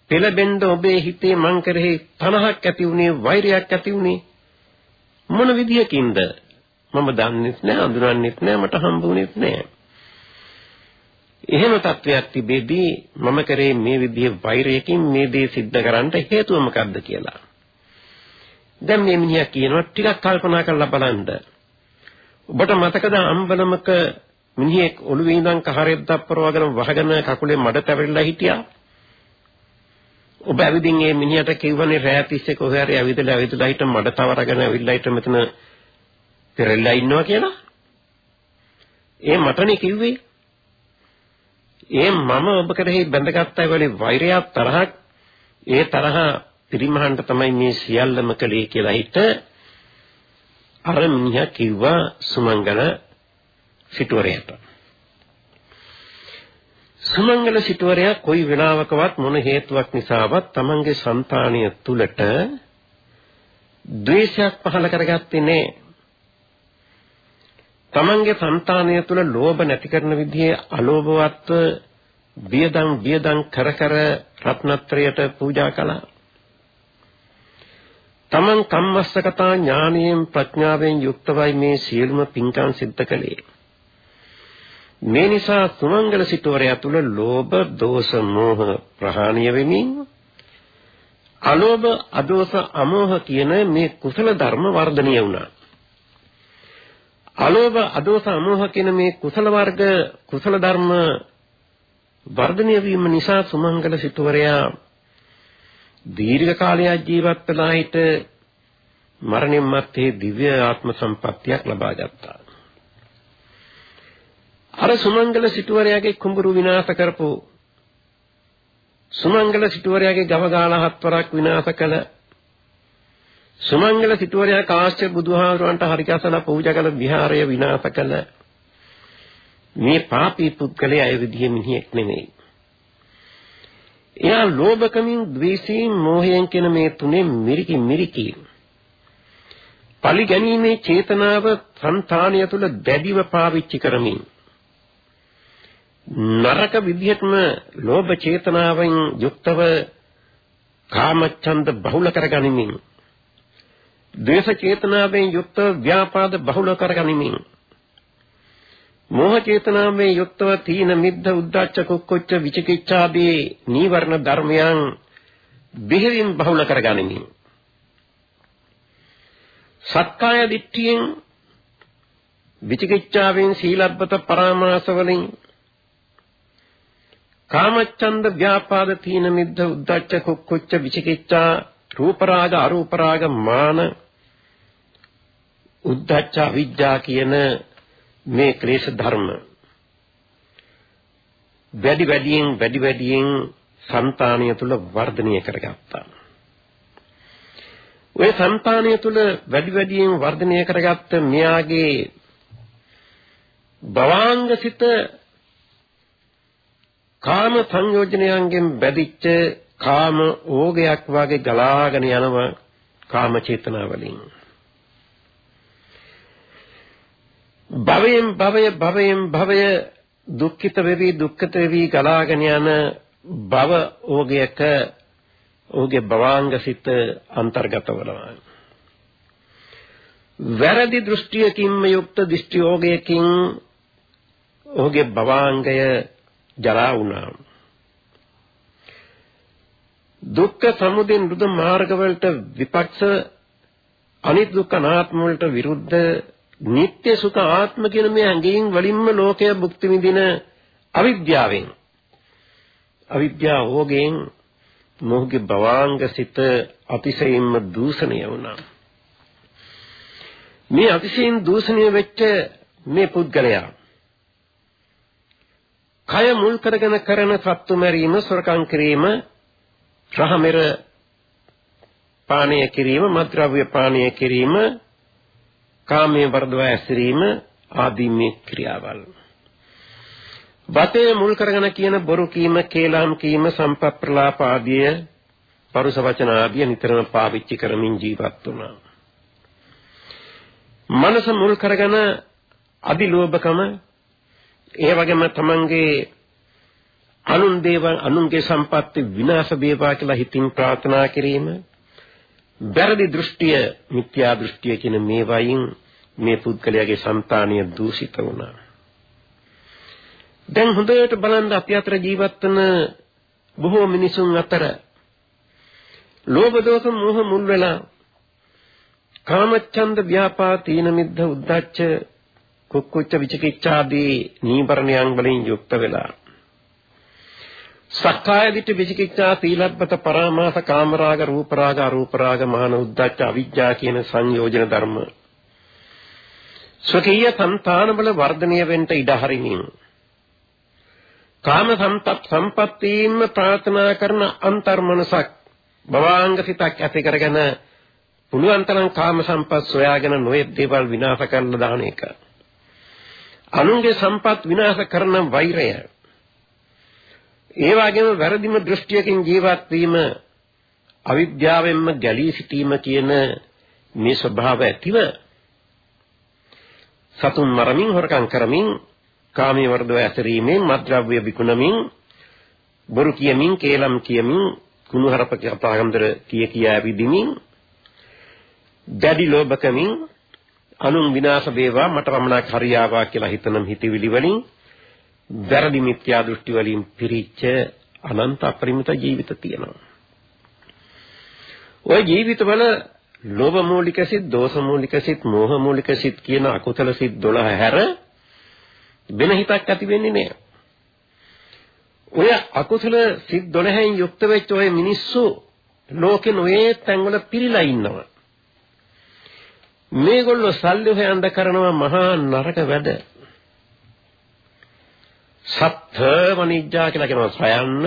පෙළබෙන්න ඔබේ හිතේ මං කරෙහි තනහක් ඇති වුණේ වෛරයක් ඇති වුණේ මොන විදියකින්ද මම දන්නෙත් නෑ අඳුරන්නෙත් නෑ මට හම්බුනේත් නෑ එහෙම තත්වයක් තිබෙදී මම කරේ මේ විදිහේ වෛරයකින් මේ දේ සිද්ධ කරන්න හේතුව මොකක්ද කියලා දැන් මේ මිනිහා කියනවා ටිකක් කල්පනා කරලා බලන්න ඔබට මතකද අම්බලමක මිනිහෙක් ඔළුවේ ඉඳන් කහරෙක් දප්පරවගෙන වහගෙන කකුලේ මඩ තැවිලා හිටියා ඔබ ඇවිදින් මේ මිනිහට කිව්වනේ රෑ තිස්සේ කොහේ හරි ඇවිදලා ඇවිදලා හිට මඩ තවරගෙන ඇවිල්ලා හිට මෙතන පෙරෙල්ලා ඉන්නවා කියලා. ඒ මටනේ කිව්වේ. ඒ මම ඔබ කරෙහි බැඳගත්තා වගේ වෛරයක් තරහක් ඒ තරහ පිරිමහන්න තමයි මේ සියල්ලම කළේ කියලා හිට අර මිනිහා කිව්වා සුමංගල සිටුවරයට. සුමංගල සිටුවරයා කොයි වෙලාවකවත් මොන හේතුවක් නිසාවත් තමන්ගේ సంతානය තුලට ද්වේෂයක් පහළ කරගත්තේ නැහැ. තමන්ගේ సంతානය තුල ලෝභ නැති කරන විදිහේ අලෝභවත්ව වියදම් වියදම් කර කර රත්නත්‍රයට පූජා කළා. තමන් කම්මස්සකතා ඥානයෙන් ප්‍රඥාවෙන් යුක්තවයි මේ සියලුම පින්කම් සිද්ධ කළේ. මේ නිසා සුමංගල සිටුවරයා තුල ලෝභ, දෝෂ, මෝහ ප්‍රහාණය වෙමින් අලෝභ, අදෝෂ, අමෝහ කියන මේ කුසල ධර්ම වර්ධනය වුණා. අලෝභ, අදෝෂ, අමෝහ කියන මේ කුසල වර්ග කුසල ධර්ම වර්ධනය වීම නිසා සුමංගල සිටුවරයා දීර්ඝ කාලයක් ජීවත් වෙලා හිට මරණින් මත්තේ දිව්‍ය ආත්ම සම්පත්තියක් ලබා ගත්තා. අර සුමංගල සිටුවරයාගේ කුඹුරු විනාශ කරපු සුමංගල සිටුවරයාගේ ගවගාලා හත්වරක් විනාශ කළ සුමංගල සිටුවරයා කාශ්‍යප බුදුහාමුදුරන්ට හරිකසලා පූජා කළ විහාරය විනාශ කළ මේ පාපී පුද්ගලයා ඒ විදිහේ මිනිහෙක් නෙමෙයි. එයා ලෝභකමින්, ද්වේෂයෙන්, මෝහයෙන් කියන මේ තුනේ මිරිකි මිරිකි. පලි ගැනීමේ චේතනාව సంతානය තුළ දැඩිව පාවිච්චි කරමින් නරක විදිහටම ලෝභ චේතනාවෙන් යුක්තව කාමච්ඡන්ද බහුල කරගනිමින් ද්වේෂ චේතනාවෙන් යුක්තව ව්‍යාපාද බහුල කරගනිමින් මෝහ චේතනාවෙන් යුක්තව තීන මිද්ද උද්ධච්ච කුක්කුච්ච විචිකිච්ඡාදී නීවරණ ධර්මයන් බෙහෙවින් බහුල කරගනිමින් සක්කාය දිට්ඨියෙන් විචිකිච්ඡාවෙන් සීලබ්බත පරාමාස වලින් කාමච්ඡන්ද ව්‍යාපාද තීන මිද්ද උද්ධච්ච කුක්කුච්ච විචිකිච්ඡා රූපරාග අරූපරාග මාන උද්දච්ච අවිජ්ජා කියන මේ ක්ලේශ ධර්ම වැඩි වැඩියෙන් වැඩි වැඩියෙන් సంతානිය තුල වර්ධනය කරගත්තා. ওই సంతානිය තුල වැඩි වැඩියෙන් වර්ධනය කරගත්ත මෙයාගේ භවාංගසිත කාම සංයෝජනයන්ගෙන් බැඳිච්ච කාම ඕගයක් වගේ ගලාගෙන යනව කාම චේතනාවලින්. භවයෙන් භවය භවයෙන් භවය දුක්ඛිත වෙවි දුක්ඛිත වෙවි ගලාගෙන යන භව ඕගයක ඕගේ භවාංගසිත අන්තර්ගත වෙනවා වැරදි දෘෂ්ටියකින්ම යුක්ත දෘෂ්ටි ඕගයකින් ඕගේ භවාංගය ජරා වුණා. දුක්ඛ සමුදය නිරුද්ධ මාර්ග වලට විපක්ෂ අනිත් දුක්ඛ අනාත්ම වලට විරුද්ධ නিত্য සුඛ ආත්ම කියන මේ ඇඟින් වලින්ම ලෝකය භුක්ති විඳින අවිද්‍යාවෙන් අවිද්‍යාව හොගෙන් මොහුගේ භවාංග සිත අතිශයින්ම දූෂණය වුණා. මේ අතිශයින් දූෂණය වෙච්ච මේ පුද්ගලයා කය මුල් කරගෙන කරන සත්තු මරීම, සොරකම් කිරීම, රහමෙර පානීය කිරීම, මත්ද්‍රව්‍ය පානීය කිරීම, කාමයේ වර්ධව ඇසිරීම ආදී මේ ක්‍රියාවල්. වතේ මුල් කරගෙන කියන බොරු කීම, කේලම් කීම, සම්පප්‍රලාප ආදී පරුස වචන ආදී නිතරම පාවිච්චි කරමින් ජීවත් වුණා. මනස මුල් කරගෙන අදිලෝභකම ඒ වගේම තමන්ගේ අනුන් දේවල් අනුන්ගේ සම්පත්ති විනාශ වේවා කියලා හිතින් ප්‍රාර්ථනා කිරීම වැරදි දෘෂ්ටිය මිත්‍යා දෘෂ්ටිය කියන මේ වයින් මේ පුද්ගලයාගේ సంతානිය දූෂිත වුණා. දැන් හොඳට බලන්න අපි අතර ජීවත් වන බොහෝ මිනිසුන් අතර ලෝභ දෝෂ මෝහ මුල් වෙලා කාමච්ඡන්ද ව්‍යාපාද තීන මිද්ධ උද්ධච්ච කුක්කුච්ච විචිකිච්ඡාදී නීවරණයන් වලින් යුක්ත වෙලා සක්කාය දිට්ඨි විචිකිච්ඡා සීලබ්බත පරාමාස කාමරාග රූපරාග අරූපරාග මාන උද්ධච්ච අවිජ්ජා කියන සංයෝජන ධර්ම ස්වකීය సంతాන වල වර්ධනය වෙන්න ඉඩ හරිමින් කාම සම්පත් සම්පත්තීන්ම ප්‍රාර්ථනා කරන අන්තර්මනසක් භවාංග සිතක් ඇති කරගෙන පුළුවන් තරම් කාම සම්පත් සොයාගෙන නොයෙක් දේවල් විනාශ කරන්න දාන එක. අනුන්ගේ සම්පත් විනාශ කරන වෛරය. ඒ වගේම වැරදිම දෘෂ්ටියකින් ජීවත් වීම අවිද්‍යාවෙන්ම ගැලී සිටීම කියන මේ ස්වභාවය ඇතිව සතුන් මරමින් හොරකම් කරමින් කාමයේ වර්ධව ඇතරීමෙන් මත්ද්‍රව්‍ය විකුණමින් බොරු කියමින් කේලම් කියමින් කුණුහරුප කතාගම්දර කිය කියා විදිමින් දැඩි ලෝභකමින් අනුන් විනාශ වේවා මට පමණක් හරියාවා කියලා හිතනම් හිතවිලි වලින් වැරදි මිත්‍යා දෘෂ්ටි වලින් පිරිච්ච අනන්ත අපරිමිත ජීවිත තියෙනවා. ওই ජීවිතවල ලෝභ මූලික සිත්, දෝෂ මූලික සිත්, මෝහ මූලික සිත් කියන අකුසල සිත් 12 හැර වෙන හිතක් ඇති වෙන්නේ නෑ. ඔය අකුසල සිත් 12න් යුක්ත වෙච්ච ඔය මිනිස්සු ලෝකේ නොයේ තැන්වල පිරීලා ඉන්නවා. මේගොල්ලෝ සල්ලි හොයන්න කරනවා මහා නරක වැඩ. සත්ත්ව වනිජ්ජා කියලා කියනවා. සයන්න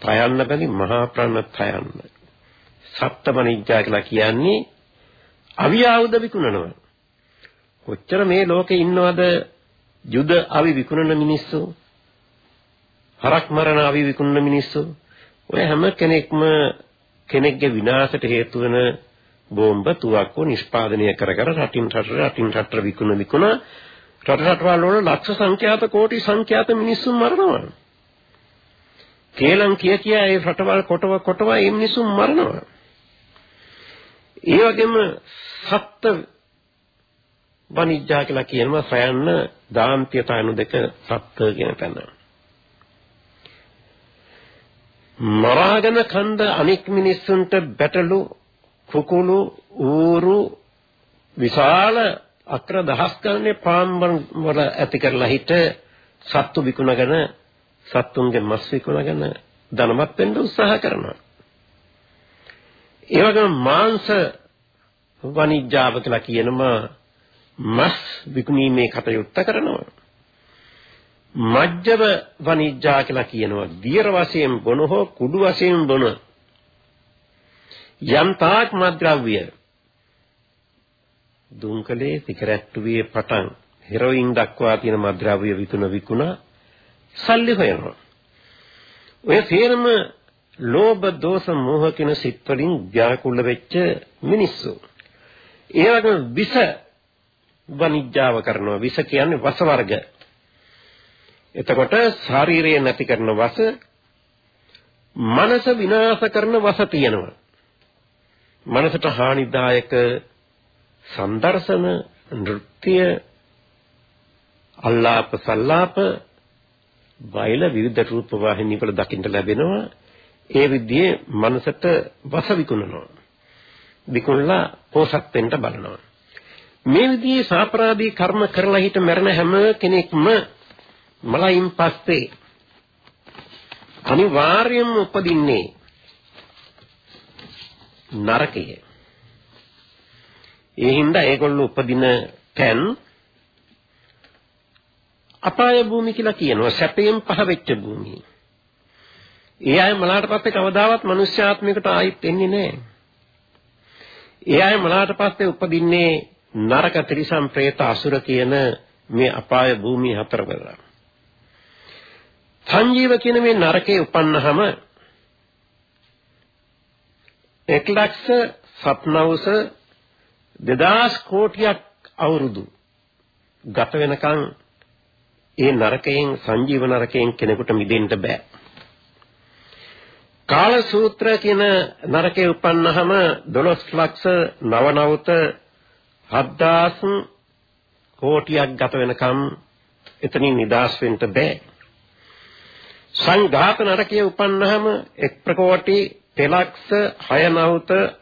තයන්න බැරි මහා ප්‍රාණ තයන්න. සත්ත්ව වනිජ්ජා කියලා කියන්නේ අවියාවුද විකුණනවා. කොච්චර මේ ලෝකේ ඉන්නවද? යුද අවි විකුණන මිනිස්සු. හරක් මරණ අවි විකුණන මිනිස්සු. ඔය හැම කෙනෙක්ම කෙනෙක්ගේ විනාශයට හේතු වෙන බෝම්බ තුවක්කු නිෂ්පාදනය කර කර රටින් රට රටින් රට විකුණ විකුණ රට රටවල් වල ලක්ෂ සංඛ්‍යාත කෝටි සංඛ්‍යාත මිනිස්සුන් මරනවා කේලම් කිය කිය ඒ රටවල් කොටව කොටව මේ මිනිස්සුන් මරනවා ඒ වගේම සත්ත්ව වනිජ්ජා කියලා කියනවා සයන්න දාන්ත්‍යතාවන දෙක සත්ත්ව කියන තැන. මරාගෙන කන්ද අනික් මිනිස්සුන්ට බැටළු කුකුළු ඌරු විශාල අක්‍ර දහස් ගණනේ පාම් වල ඇති කරලා හිට සත්තු විකුණගෙන සත්තුන්ගේ මස් විකුණගෙන ධනවත් වෙන්න උත්සාහ කරනවා. ඒ වගේම මාංශ වනිජ්ජාව කියලා කියනවා මස් විකුණීමේ කටයුත්ත කරනවා. මජ්ජව වනිජ්ජා කියලා කියනවා. දියර වශයෙන් බොන හෝ කුඩු වශයෙන් බොන යම් තාක් මද්ද්‍රව්‍ය දුම්කලේ සිගරට්ටුවේ පටන් හෙරොයින් දක්වා තියෙන මද්ද්‍රව්‍ය විකුණ විකුණ සල්ලි හොයනවා. ඔය සියරම ලෝභ දෝෂ මෝහ කියන සිත් වලින් ව්‍යාකුල වෙච්ච මිනිස්සු. ඒ වගේම විස වනිජ්ජාව කරනවා. විස කියන්නේ වස වර්ග. එතකොට ශාරීරිය නැති කරන වස මනස විනාශ කරන වස තියෙනවා. මනසට හානිදායක සම්දර්ශන නෘත්‍ය අල්ලාප සල්ලාප වෛල විවිධ රූප වාහිනී වල දකින්න ලැබෙනවා. ඒ විදිහේ මනසට වස විකුණනවා. විකුණලා පෝසත් වෙන්න බලනවා. මේ විදිහේ සාපරාධී කර්ම කරලා හිට මැරෙන හැම කෙනෙක්ම මලයින් පස්සේ අනිවාර්යයෙන්ම උපදින්නේ නරකයේ. ඒ හින්දා ඒගොල්ලෝ උපදින තැන් අපාය භූමි කියලා කියනවා සැපයෙන් පහ වෙච්ච භූමි. ඒ අය මලාට පස්සේ කවදාවත් මනුෂ්‍ය ආත්මයකට ආයිත් එන්නේ නැහැ. ඒ අය මලාට පස්සේ උපදින්නේ නරක ත්‍රිසම් പ്രേත අසුර කියන මේ අපාය භූමිය හතර වෙලා. සංජීව කියන මේ නරකේ උපන්නහම 1 ලක්ෂ සත්නවස 2000 කෝටියක් අවුරුදු ගත වෙනකන් ඒ නරකයෙන් සංජීව නරකයෙන් කෙනෙකුට මිදෙන්න බෑ. කාල සූත්‍ර කියන නරකේ උපන්නහම 12 ලක්ෂ 99 7000 කෝටියක් ගත වෙනකම් එතනින් නිදාස් වෙන්න බෑ. සංඝාත නරකයේ උපන්නහම එක් ප්‍රකෝටි තෙලක්ෂ 6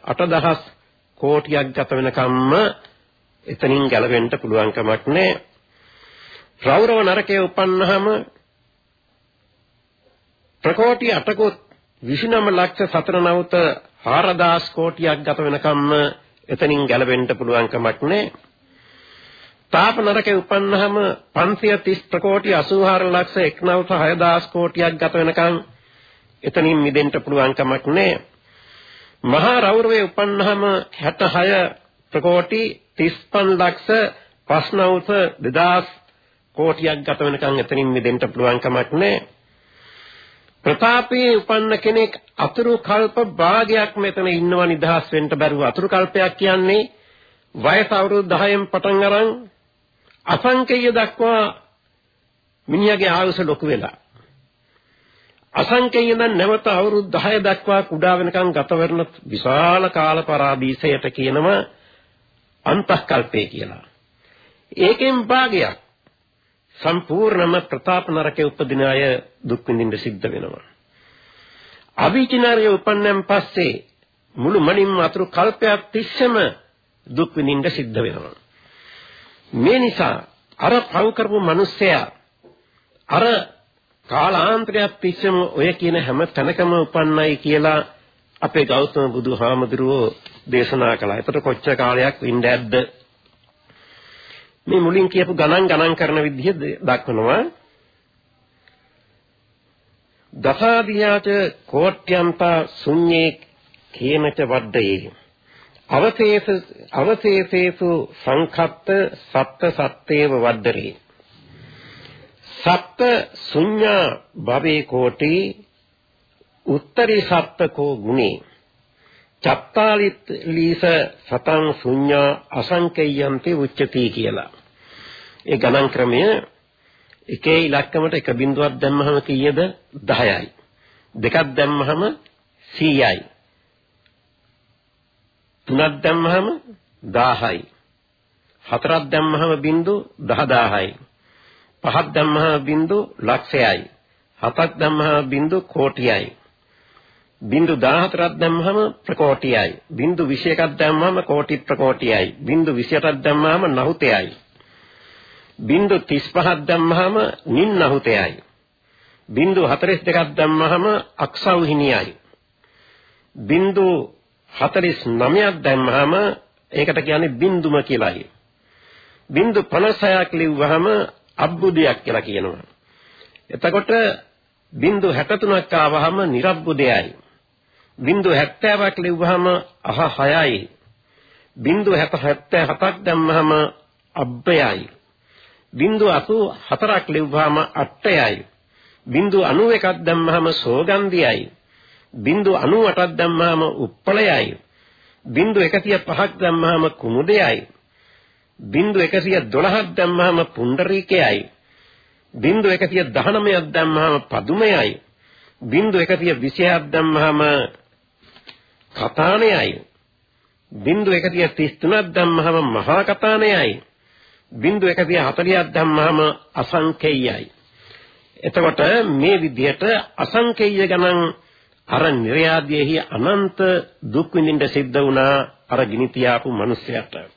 8000 කෝටියක් ගත වෙනකම්ම එතනින් ගැලවෙන්න පුළුවන් කමක් නැහැ. රෞරව නරකයේ උපන්නහම ප්‍රකෝටි 8කොත් 29 ලක්ෂ 4 4000 කෝටියක් ගත වෙනකම්ම එතනින් ගැලවෙන්න පුළුවන් කමක් නැහැ. තාප නරකේ උපන්නහම 530 ප්‍රකෝටි 84 ලක්ෂ 19000 කෝටියක් ගත වෙනකම් එතනින් මිදෙන්න පුළුවන් කමක් නැහැ. මහා රෞරවයේ උපන්නහම 66 ප්‍රකෝටි 35 ලක්ෂ 592000 කෝටියක් ගත වෙනකම් එතනින් මිදෙන්න පුළුවන් කමක් නැහැ. ප්‍රතාපයේ උපන්න කෙනෙක් අතුරු කල්ප භාගයක් මෙතන ඉන්නව නිදහස් වෙන්න බැරුව අතුරු කල්පයක් කියන්නේ වයස අවුරුදු 10න් පටන් අරන් අසංකේය දක්වා මිනිහාගේ ආයුෂ ලොකු වෙලා අසංකේය නම් නැවත අවුරුදු 10 දක්වා කුඩා වෙනකන් ගත කරන විශාල කාල පරාදීසයට කියනවා අන්තක්කල්පය කියලා. ඒකෙන් භාගයක් සම්පූර්ණම ප්‍රතාප නරකේ උපදින අය දුක් විඳින්න සිද්ධ වෙනවා. අවිචිනාරිය උපන්නන් පස්සේ මුළු මනින්ම අතුරු කල්පයක් තිස්සෙම දුක් විඳින්න සිද්ධ වෙනවා. මේ නිසා අර පව් කරපු මිනිස්සයා අර කාලාන්තරයක් තිස්සෙම ඔය කියන හැම තැනකම උපන්නයි කියලා අපේ ගෞතම බුදුහාමුදුරුවෝ දේශනා කළා. ඒකට කොච්චර කාලයක් ඉන්න ඇද්ද? මේ මුලින් කියපු ගණන් ගණන් කරන විදිහ දක්වනවා. දසාදියාච කෝට්‍යන්ත ශුඤ්ඤේ කේනච වඩ්ඩේ අවශේෂ අවශේෂේසු සංඛත්ත සත්ත සත්තේව වඩ්ඩරේ සත්ත ශුඤ්ඤා භවේ කෝටි උත්තරී සත්තකෝ ගුණේ චත්තාලිත් ලීස සතං ශුඤ්ඤා අසංකේයන්ති උච්චති කියලා. ඒ ගණන් ක්‍රමය එකේ ඉලක්කමට එක බිඳුවක් දැම්මහම කීයද 10යි. දෙකක් දැම්මහම 100යි. තුනක් දැම්මහම 1000යි. හතරක් දැම්මහම බිඳු 10000යි. පහක් දැම්මහම බිඳු ලක්ෂයයි. හතක් දැම්මහම බිඳු කෝටියයි. බින්දු 14ක් දැම්මහම ප්‍රකෝටියයි. බින්දු 21ක් දැම්මහම කෝටි ප්‍රකෝටියයි. බින්දු 28ක් දැම්මහම නහුතයයි. බින්දු 35ක් දැම්මහම නින් නහුතයයි. බින්දු 42ක් දැම්මහම අක්සව්හිනියයි. බින්දු 49ක් දැම්මහම ඒකට කියන්නේ බින්දුම කියලායි. බින්දු 56ක් ලිව්වහම අබ්බුදයක් කියලා කියනවා. එතකොට බින්දු 63ක් ආවහම නිරබ්බුදයයි. බිංදු 70ක් ලිව්වහම අහ 6යි. බිංදු 77ක් දැම්මහම අබ්බයයි. බිංදු 84ක් ලිව්වහම අට්ටයයි. බිංදු 91ක් දැම්මහම සෝගන්ධියයි. බිංදු 98ක් දැම්මහම උප්පලයයි. බිංදු 105ක් දැම්මහම කුමුදයයි. බිංදු 112ක් දැම්මහම පුණ්ඩරීකයයි. බිංදු 119ක් දැම්මහම පදුමයයි. බිංදු 126ක් දැම්මහම කතානයයි බිංදු 133ක් දැම්මහම මහා කතානයයි බිංදු 140ක් දැම්මහම අසංකේයයි එතකොට මේ විදිහට අසංකේය ගණන් අර නිර්යාදයේහි අනන්ත දුක් විඳින්න සිද්ධ වුණා අර ගිනි තියාපු මිනිසයාට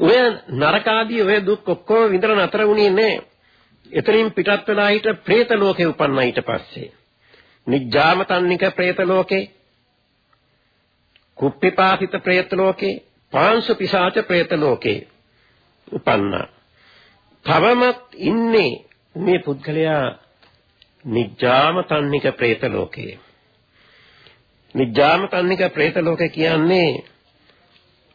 ඔය නරක ආදී ඔය දුක් ඔක්කොම විඳලා නතර වුණේ නැහැ. එතනින් පිටත් වෙලා හිට പ്രേත ලෝකේ උපන්නා ඊට පස්සේ. නිජ්ජාම තන්නික പ്രേත ලෝකේ. කුප්පිපාසිත പ്രേත ලෝකේ, පාංශු පිසාච പ്രേත ලෝකේ උපන්නා. තවමත් ඉන්නේ මේ පුද්ගලයා නිජ්ජාම තන්නික പ്രേත ලෝකේ. නිජ්ජාම තන්නික പ്രേත ලෝකේ කියන්නේ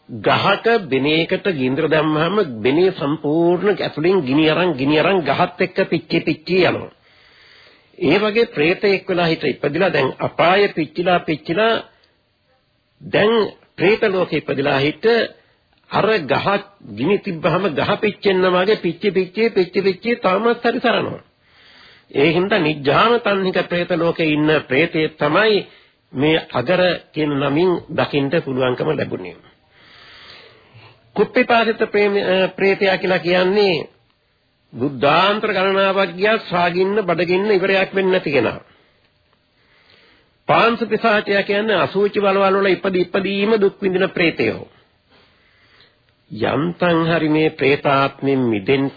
ගහක බිනේකට ගින්දර දැම්මහම බිනේ සම්පූර්ණ ඇතුලින් ගිනි අරන් ගිනි අරන් ගහත් එක්ක පිච්චි පිච්චි යනවා. ඒ වගේ പ്രേතෙක් වෙලා හිට ඉපදිලා දැන් අපාය පිච්චිලා පිච්චිලා දැන් പ്രേත ලෝකෙ ඉපදිලා හිට අර ගහ ගිනි තිබ්බහම ගහ පිච්චෙන්න වාගේ පිච්චි පිච්චි පිච්චි පිච්චි තාමත් හරි සරනවා. ඒ හින්දා නිජ්ජාන තන්හික പ്രേත ලෝකේ ඉන්න പ്രേතේ තමයි මේ අගර කියන නමින් දකින්න පුළුවන්කම ලැබුණේ. කුප්පිපාසිත ප්‍රේතයා කියලා කියන්නේ බුද්ධාන්තර ගණනාවක් ගියා සාගින්න බඩගින්න ඉවරයක් වෙන්නේ නැති කෙනා. පාංශ පිසාචය කියන්නේ අසුචි වලවල වල ඉපදි ඉපදීම දුක් විඳින ප්‍රේතයෝ. යම්තං හරි මේ ප්‍රේතාත්මෙන් මිදෙන්න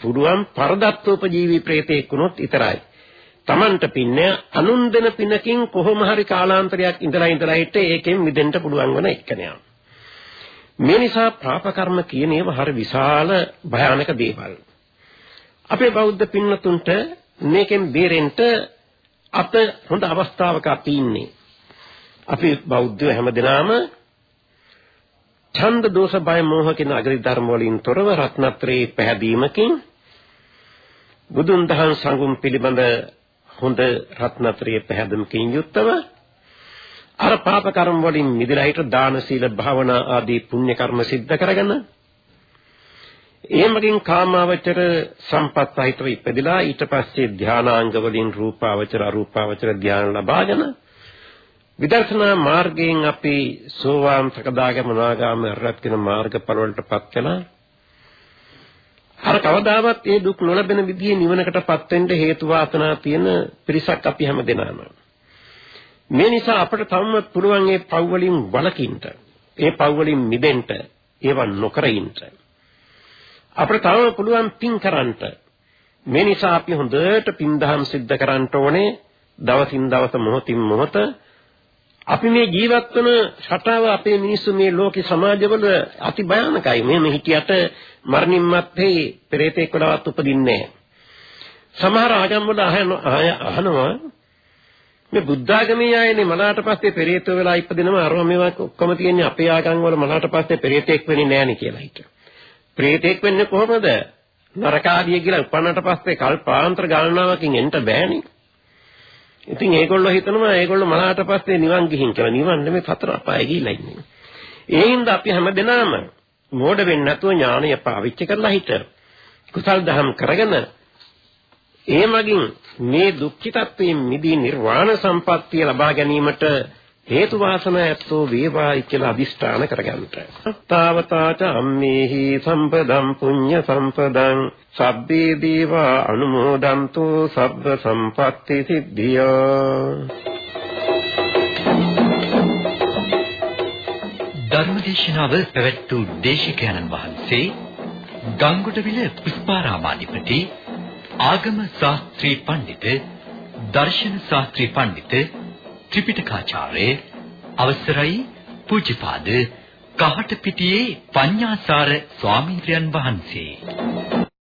පුරුවන් පරදත්තෝපජීවී ප්‍රේතෙක් වුණොත් ඉතරයි. Tamanට පින්න අනුන් දෙන පිනකින් කොහොම හරි කාලාන්තරයක් ඉඳලා ඉඳලා හිට ඒකෙන් මිදෙන්න පුළුවන් වෙන එකනයක්. මේ නිසා පාප කර්ම කියන ඒවා හරි විශාල භයානක දේවල්. අපේ බෞද්ධ පින්නතුන්ට මේකෙන් බේරෙන්න අප හොඳ අවස්ථාවක අපි ඉන්නේ. අපි බෞද්ධයෝ හැමදෙනාම ඡන්ද දෝෂ බය මෝහ කියන අගරි ධර්ම වලින් තොරව රත්නත්‍රේ පැහැදීමකින් බුදුන් දහම් සංගුම් පිළිබඳ හොඳ රත්නත්‍රයේ පැහැදීමකින් යුක්තව අර පාප කර්ම වලින් මිදලා හිට දාන සීල භාවනා ආදී පුණ්‍ය කර්ම સિદ્ધ කරගෙන එමගින් කාමාවචර සම්පත් සහිතව ඉපදිලා ඊට පස්සේ ධානාංග වලින් රූපාවචර අරූපාවචර ධානය ලබාගෙන විදර්ශනා මාර්ගයෙන් අපි සෝවාන් සකදාගම නාගාම අරහත් කියන මාර්ගඵල වලටපත් වෙලා අර කවදාවත් ඒ දුක් නොලැබෙන විදිහේ නිවනකටපත් වෙන්න හේතු වාසනා තියෙන පිරිසක් අපි හැම දෙනාම මේ නිසා අපට තවම පුළුවන් මේ පව් වලින් වළකින්න ඒ පව් වලින් මිදෙන්න ඒව නොකර ඉන්න අපට තවම පුළුවන් පින් කරන්න මේ නිසා අපි හොඳට පින් දහම් සිද්ධ කරන්න ඕනේ දවසින් දවස මොහොතින් මොහොත අපි මේ ජීවත් වන රටාව අපේ මිනිස්සු මේ ලෝකේ සමාජවල අති භයානකයි. මෙහෙම හිටියට මරණින් මත්තේ පෙරේතෙක් වලවත් උපදින්නේ නැහැ. සමහර ආගම් වල අහනවා මේ බුද්ධාගමේ ආයනේ මලාට පස්සේ පෙරේතෝ වෙලා ඉපදිනවා අරව මේවා ඔක්කොම තියෙන්නේ අපේ ආගම් වල මලාට පස්සේ පෙරේතෙක් වෙන්නේ නැහැ නේ කියලා හිතුවා. ප්‍රේතෙක් වෙන්නේ කොහොමද? නරකාදිය කියලා උපන්නට පස්සේ කල්පාන්තර ගණනාවකින් එන්න බෑනේ. ඉතින් ඒගොල්ලෝ හිතනවා ඒගොල්ලෝ මලාට පස්සේ නිවන් ගිහින් කියලා. නිවන් නෙමෙයි සතර අපාය ගිහිල්ලා ඉන්නේ. ඒ හින්දා අපි හැමදෙනාම මෝඩ වෙන්නේ නැතුව ඥානය පාවිච්චි කරලා හිට කුසල් දහම් කරගෙන ඒ මගින් මේ දුක්ඛිතත්වයෙන් මිදී නිර්වාණ සම්පත්තිය ලබා ගැනීමට හේතු වාසනා ඇත්තෝ වේවායි කියලා අදිෂ්ඨාන කරගන්නට. තාවතාච අම්මේහි සම්පදම් පුඤ්ඤ සම්පදං සබ්බේ දීවා අනුමෝදන්තු සබ්බ සම්පත්ති සිද්ධියා. ධර්මදේශනාව පැවැත් වූ දේශිකානන් වහන්සේ ගංගොඩවිල පුෂ්පාරාමාධිපති ආගම ශාස්ත්‍රී පඬිත දර්ශන ශාස්ත්‍රී පඬිත ත්‍රිපිටකාචාර්ය අවසරයි පූජ්‍යපාද කහටපිටියේ පඤ්ඤාසාර ස්වාමීන් වහන්සේ.